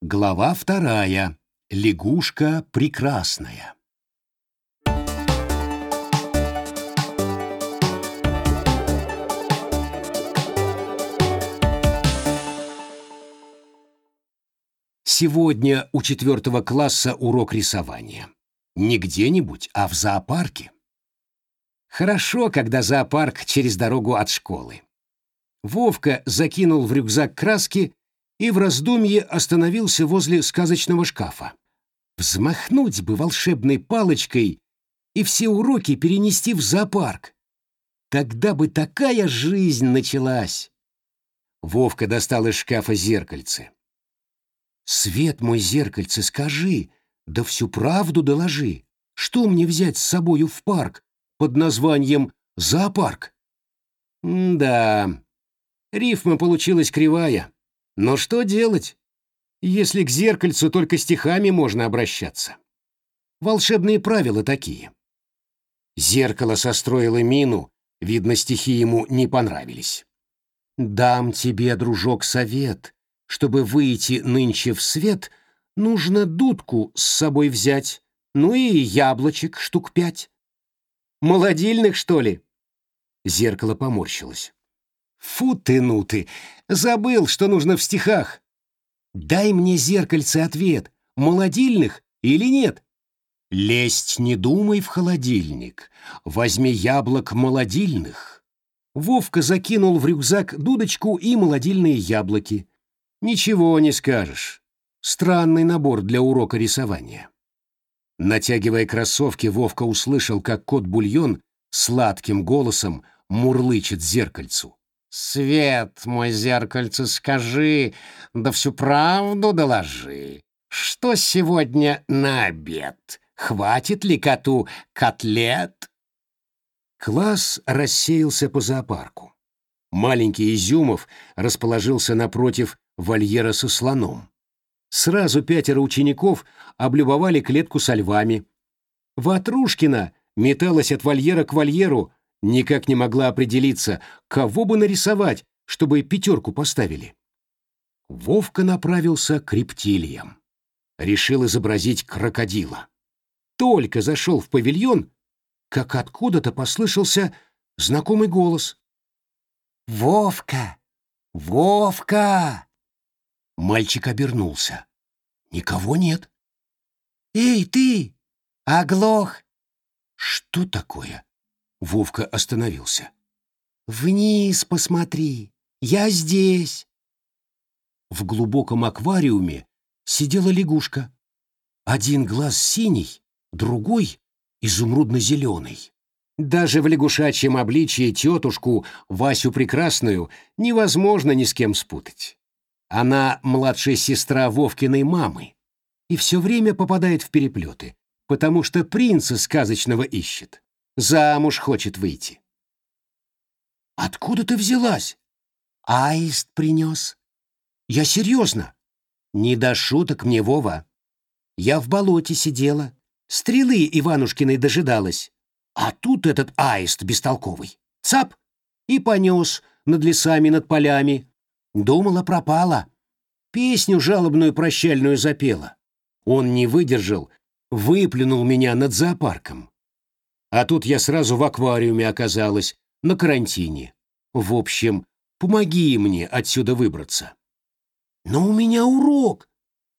Глава вторая. Лягушка прекрасная. Сегодня у четвертого класса урок рисования. Не где-нибудь, а в зоопарке. Хорошо, когда зоопарк через дорогу от школы. Вовка закинул в рюкзак краски и в раздумье остановился возле сказочного шкафа. Взмахнуть бы волшебной палочкой и все уроки перенести в зоопарк. Тогда бы такая жизнь началась. Вовка достал из шкафа зеркальце. «Свет мой зеркальце, скажи, да всю правду доложи. Что мне взять с собою в парк под названием «Зоопарк»?» «Да, рифма получилась кривая. Но что делать, если к зеркальцу только стихами можно обращаться? Волшебные правила такие. Зеркало состроило мину, видно, стихи ему не понравились. «Дам тебе, дружок, совет. Чтобы выйти нынче в свет, нужно дудку с собой взять, ну и яблочек штук пять». «Молодильных, что ли?» Зеркало поморщилось. Фу ты, ну ты! Забыл, что нужно в стихах. Дай мне зеркальце ответ, молодильных или нет? Лезть не думай в холодильник, возьми яблок молодильных. Вовка закинул в рюкзак дудочку и молодильные яблоки. Ничего не скажешь. Странный набор для урока рисования. Натягивая кроссовки, Вовка услышал, как кот-бульон сладким голосом мурлычет зеркальцу. Свет, мой зеркальце, скажи, да всю правду доложи. Что сегодня на обед? Хватит ли коту котлет? Класс рассеялся по зоопарку. Маленький Изюмов расположился напротив вольера со слоном. Сразу пятеро учеников облюбовали клетку со львами. Ватрушкина металась от вольера к вольеру, Никак не могла определиться, кого бы нарисовать, чтобы пятерку поставили. Вовка направился к рептилиям. Решил изобразить крокодила. Только зашел в павильон, как откуда-то послышался знакомый голос. «Вовка! Вовка!» Мальчик обернулся. Никого нет. «Эй, ты! Оглох!» «Что такое?» Вовка остановился. «Вниз посмотри, я здесь!» В глубоком аквариуме сидела лягушка. Один глаз синий, другой — изумрудно-зеленый. Даже в лягушачьем обличье тетушку Васю Прекрасную невозможно ни с кем спутать. Она младшая сестра Вовкиной мамы и все время попадает в переплеты, потому что принца сказочного ищет. Замуж хочет выйти. Откуда ты взялась? Аист принес. Я серьезно. Не до шуток мне, Вова. Я в болоте сидела, стрелы Иванушкиной дожидалась. А тут этот аист бестолковый. Цап! И понес над лесами, над полями. Думала, пропала. Песню жалобную прощальную запела. Он не выдержал, выплюнул меня над зоопарком. А тут я сразу в аквариуме оказалась, на карантине. В общем, помоги мне отсюда выбраться. Но у меня урок.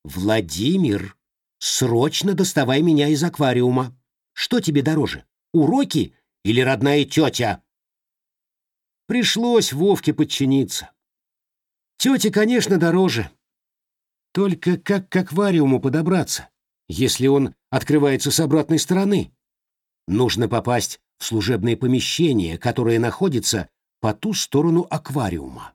Владимир, срочно доставай меня из аквариума. Что тебе дороже, уроки или родная тетя? Пришлось Вовке подчиниться. Тете, конечно, дороже. Только как к аквариуму подобраться, если он открывается с обратной стороны? Нужно попасть в служебное помещение, которое находится по ту сторону аквариума.